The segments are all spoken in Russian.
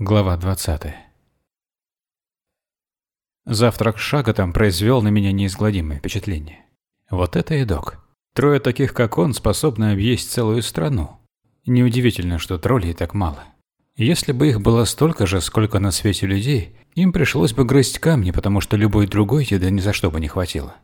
Глава 20. Завтрак с Шаготом произвел на меня неизгладимое впечатление. Вот это и док. Трое таких, как он, способны объесть целую страну. Неудивительно, что троллей так мало. Если бы их было столько же, сколько на свете людей, им пришлось бы грызть камни, потому что любой другой еды ни за что бы не хватило.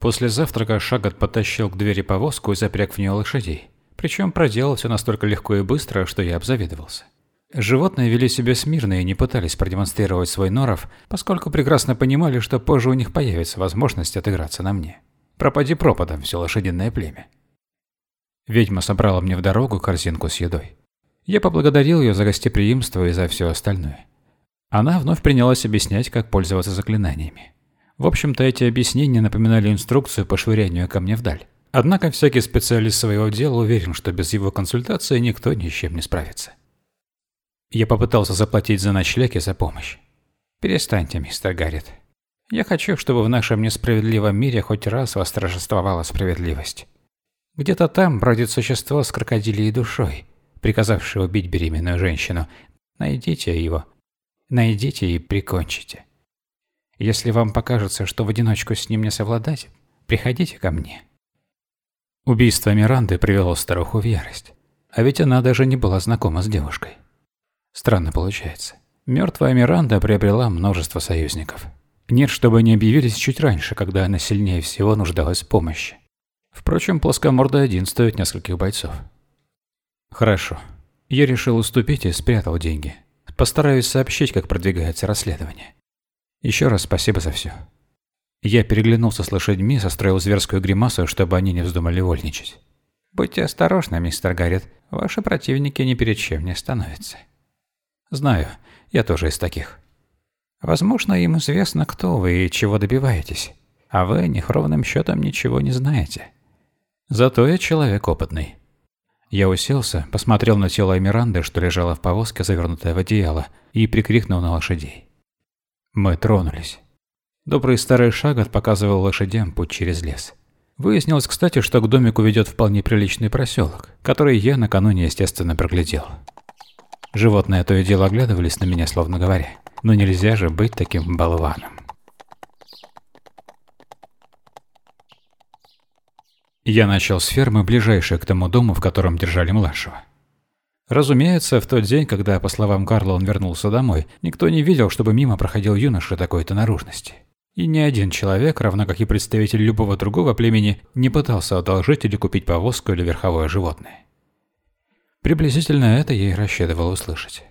После завтрака Шагот подтащил к двери повозку и запряг в нее лошадей. Причем проделал все настолько легко и быстро, что я обзавидовался. Животные вели себя смирно и не пытались продемонстрировать свой норов, поскольку прекрасно понимали, что позже у них появится возможность отыграться на мне. Пропади пропадом все лошадиное племя. Ведьма собрала мне в дорогу корзинку с едой. Я поблагодарил ее за гостеприимство и за все остальное. Она вновь принялась объяснять, как пользоваться заклинаниями. В общем-то, эти объяснения напоминали инструкцию по швырянию камня вдаль. Однако всякий специалист своего дела уверен, что без его консультации никто ни с чем не справится. Я попытался заплатить за ночлег и за помощь. Перестаньте, мистер Гаррет. Я хочу, чтобы в нашем несправедливом мире хоть раз восторжествовала справедливость. Где-то там бродит существо с крокодилией душой, приказавшее убить беременную женщину. Найдите его. Найдите и прикончите. Если вам покажется, что в одиночку с ним не совладать, приходите ко мне. Убийство Миранды привело старуху в ярость. А ведь она даже не была знакома с девушкой. Странно получается. Мертвая Миранда приобрела множество союзников. Нет, чтобы они объявились чуть раньше, когда она сильнее всего нуждалась в помощи. Впрочем, плоскомордый один стоит нескольких бойцов. Хорошо. Я решил уступить и спрятал деньги. Постараюсь сообщить, как продвигается расследование. Еще раз спасибо за все. Я переглянулся с лошадьми, состроил зверскую гримасу, чтобы они не вздумали вольничать. Будьте осторожны, мистер Гаррет. Ваши противники ни перед чем не становятся. Знаю, я тоже из таких. Возможно, им известно, кто вы и чего добиваетесь, а вы о них ровным счетом ничего не знаете. Зато я человек опытный. Я уселся, посмотрел на тело Эмиранды, что лежало в повозке, завернутое в одеяло, и прикрикнул на лошадей. Мы тронулись. Добрый старый шагот показывал лошадям путь через лес. Выяснилось, кстати, что к домику ведет вполне приличный проселок, который я накануне, естественно, проглядел. Животные то и дело оглядывались на меня, словно говоря, «Ну нельзя же быть таким болваном». Я начал с фермы, ближайшей к тому дому, в котором держали младшего. Разумеется, в тот день, когда, по словам Карла, он вернулся домой, никто не видел, чтобы мимо проходил юноша такой-то наружности. И ни один человек, равно как и представитель любого другого племени, не пытался одолжить или купить повозку или верховое животное. Приблизительно это я и рассчитывал услышать.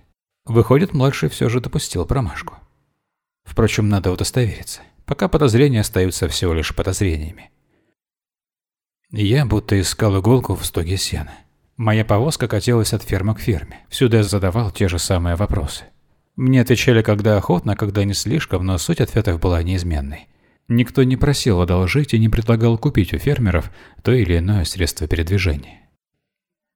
Выходит, младший все же допустил промашку. Впрочем, надо удостовериться. Пока подозрения остаются всего лишь подозрениями. Я будто искал иголку в стоге сена. Моя повозка катилась от фермы к ферме. Всюду я задавал те же самые вопросы. Мне отвечали когда охотно, когда не слишком, но суть ответов была неизменной. Никто не просил одолжить и не предлагал купить у фермеров то или иное средство передвижения.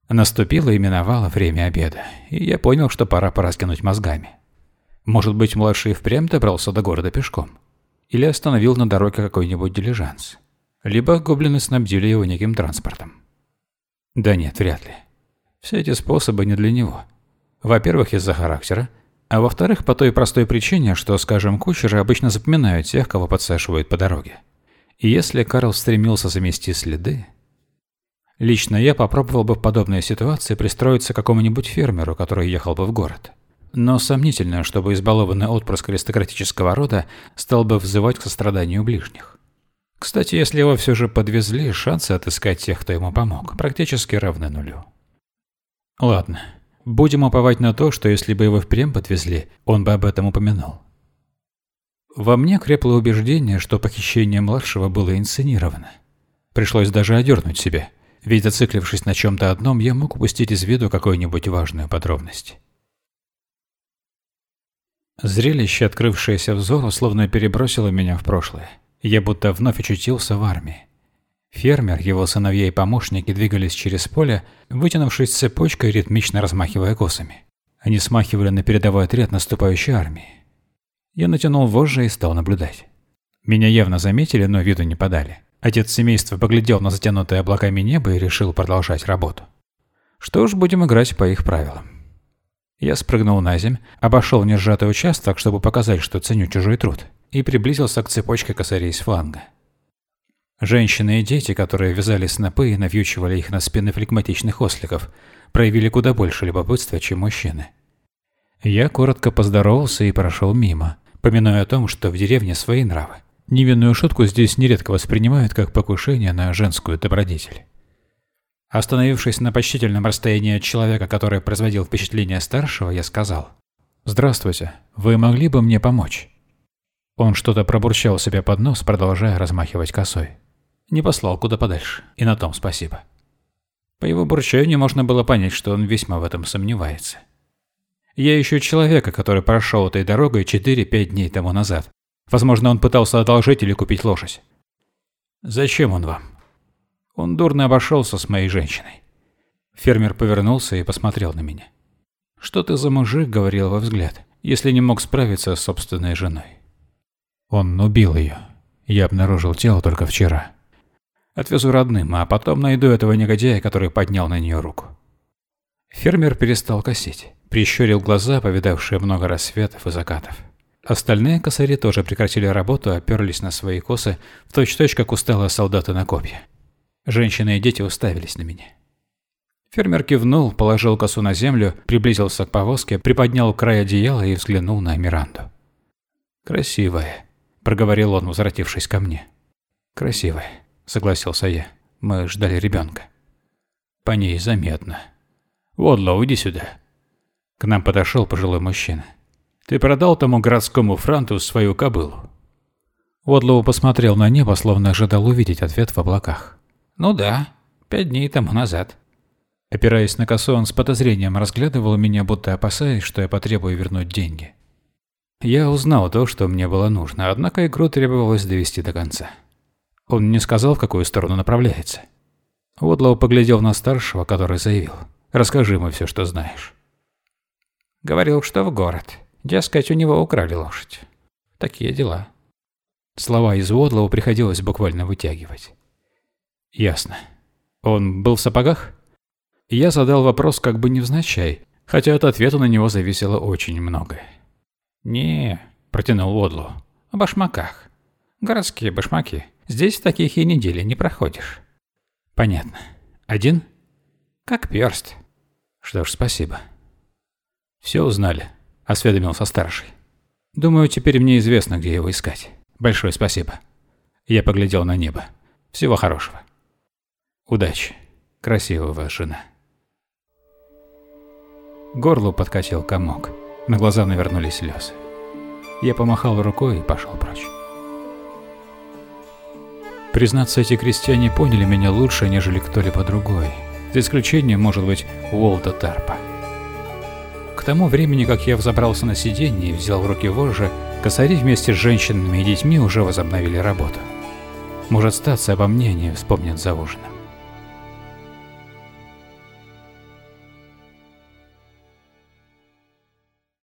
Наступило и миновало время обеда, и я понял, что пора пораскинуть мозгами. Может быть, младший впрямь добрался до города пешком? Или остановил на дороге какой-нибудь дилижанс? Либо гоблины снабдили его неким транспортом? Да нет, вряд ли. Все эти способы не для него. Во-первых, из-за характера, а во-вторых, по той простой причине, что, скажем, кучеры обычно запоминают тех, кого подсаживают по дороге. И если Карл стремился замести следы, Лично я попробовал бы в подобной ситуации пристроиться к какому-нибудь фермеру, который ехал бы в город. Но сомнительно, чтобы избалованный отпрыск аристократического рода стал бы взывать к состраданию ближних. Кстати, если его все же подвезли, шансы отыскать тех, кто ему помог, практически равны нулю. Ладно, будем уповать на то, что если бы его впрямь подвезли, он бы об этом упомянул. Во мне крепло убеждение, что похищение младшего было инсценировано. Пришлось даже одернуть себя – ведь зациклившись на чем-то одном, я мог упустить из виду какую-нибудь важную подробность. Зрелище, открывшееся взору, словно перебросило меня в прошлое. Я будто вновь очутился в армии. Фермер, его сыновья и помощники двигались через поле, вытянувшись цепочкой, ритмично размахивая косами. Они смахивали на передовой отряд наступающей армии. Я натянул вожжи и стал наблюдать. Меня явно заметили, но виду не подали. Отец семейства поглядел на затянутое облаками небо и решил продолжать работу. Что ж, будем играть по их правилам. Я спрыгнул на земь, обошел несжатый участок, чтобы показать, что ценю чужой труд, и приблизился к цепочке косарей с фланга. Женщины и дети, которые вязали снопы и навьючивали их на спины флегматичных осликов, проявили куда больше любопытства, чем мужчины. Я коротко поздоровался и прошел мимо, поминая о том, что в деревне свои нравы. Невинную шутку здесь нередко воспринимают как покушение на женскую добродетель. Остановившись на почтительном расстоянии от человека, который производил впечатление старшего, я сказал «Здравствуйте, вы могли бы мне помочь?» Он что-то пробурчал себе под нос, продолжая размахивать косой. Не послал куда подальше, и на том спасибо. По его бурчанию можно было понять, что он весьма в этом сомневается. Я ищу человека, который прошел этой дорогой 4-5 дней тому назад. Возможно, он пытался одолжить или купить лошадь. Зачем он вам? Он дурно обошелся с моей женщиной. Фермер повернулся и посмотрел на меня. «Что ты за мужик?» — говорил во взгляд, если не мог справиться с собственной женой. Он убил ее. Я обнаружил тело только вчера. Отвезу родным, а потом найду этого негодяя, который поднял на нее руку. Фермер перестал косить, прищурил глаза, повидавшие много рассветов и закатов. Остальные косари тоже прекратили работу, оперлись на свои косы, в точь-точь, как усталые солдаты на копья. Женщины и дети уставились на меня. Фермер кивнул, положил косу на землю, приблизился к повозке, приподнял край одеяла и взглянул на Миранду. «Красивая», — проговорил он, возвратившись ко мне. «Красивая», — согласился я. Мы ждали ребенка. По ней заметно. «Водло, иди сюда». К нам подошел пожилой мужчина. «Ты продал тому городскому франту свою кобылу?» Водлоу посмотрел на небо, словно ожидал увидеть ответ в облаках. «Ну да, пять дней тому назад». Опираясь на косу, он с подозрением разглядывал меня, будто опасаясь, что я потребую вернуть деньги. Я узнал то, что мне было нужно, однако игру требовалось довести до конца. Он не сказал, в какую сторону направляется. Уодлоу поглядел на старшего, который заявил. «Расскажи ему все, что знаешь». Говорил, что в город. Дескать, у него украли лошадь. Такие дела. Слова из Уодлоу приходилось буквально вытягивать. Ясно. Он был в сапогах? Я задал вопрос как бы невзначай, хотя от ответа на него зависело очень многое. «Не», — протянул Одлу, — «о башмаках. Городские башмаки. Здесь таких и недели не проходишь». «Понятно. Один?» «Как перст». «Что ж, спасибо». «Все узнали», — осведомился старший. «Думаю, теперь мне известно, где его искать. Большое спасибо». Я поглядел на небо. «Всего хорошего». Удачи. Красивая ваша жена. Горло подкатил комок. На глаза навернулись слезы. Я помахал рукой и пошел прочь. Признаться, эти крестьяне поняли меня лучше, нежели кто-либо другой. За исключением, может быть, Уолта Тарпа. К тому времени, как я взобрался на сиденье и взял в руки вожжи, косари вместе с женщинами и детьми уже возобновили работу. Может, статься обо мне не вспомнят за ужином.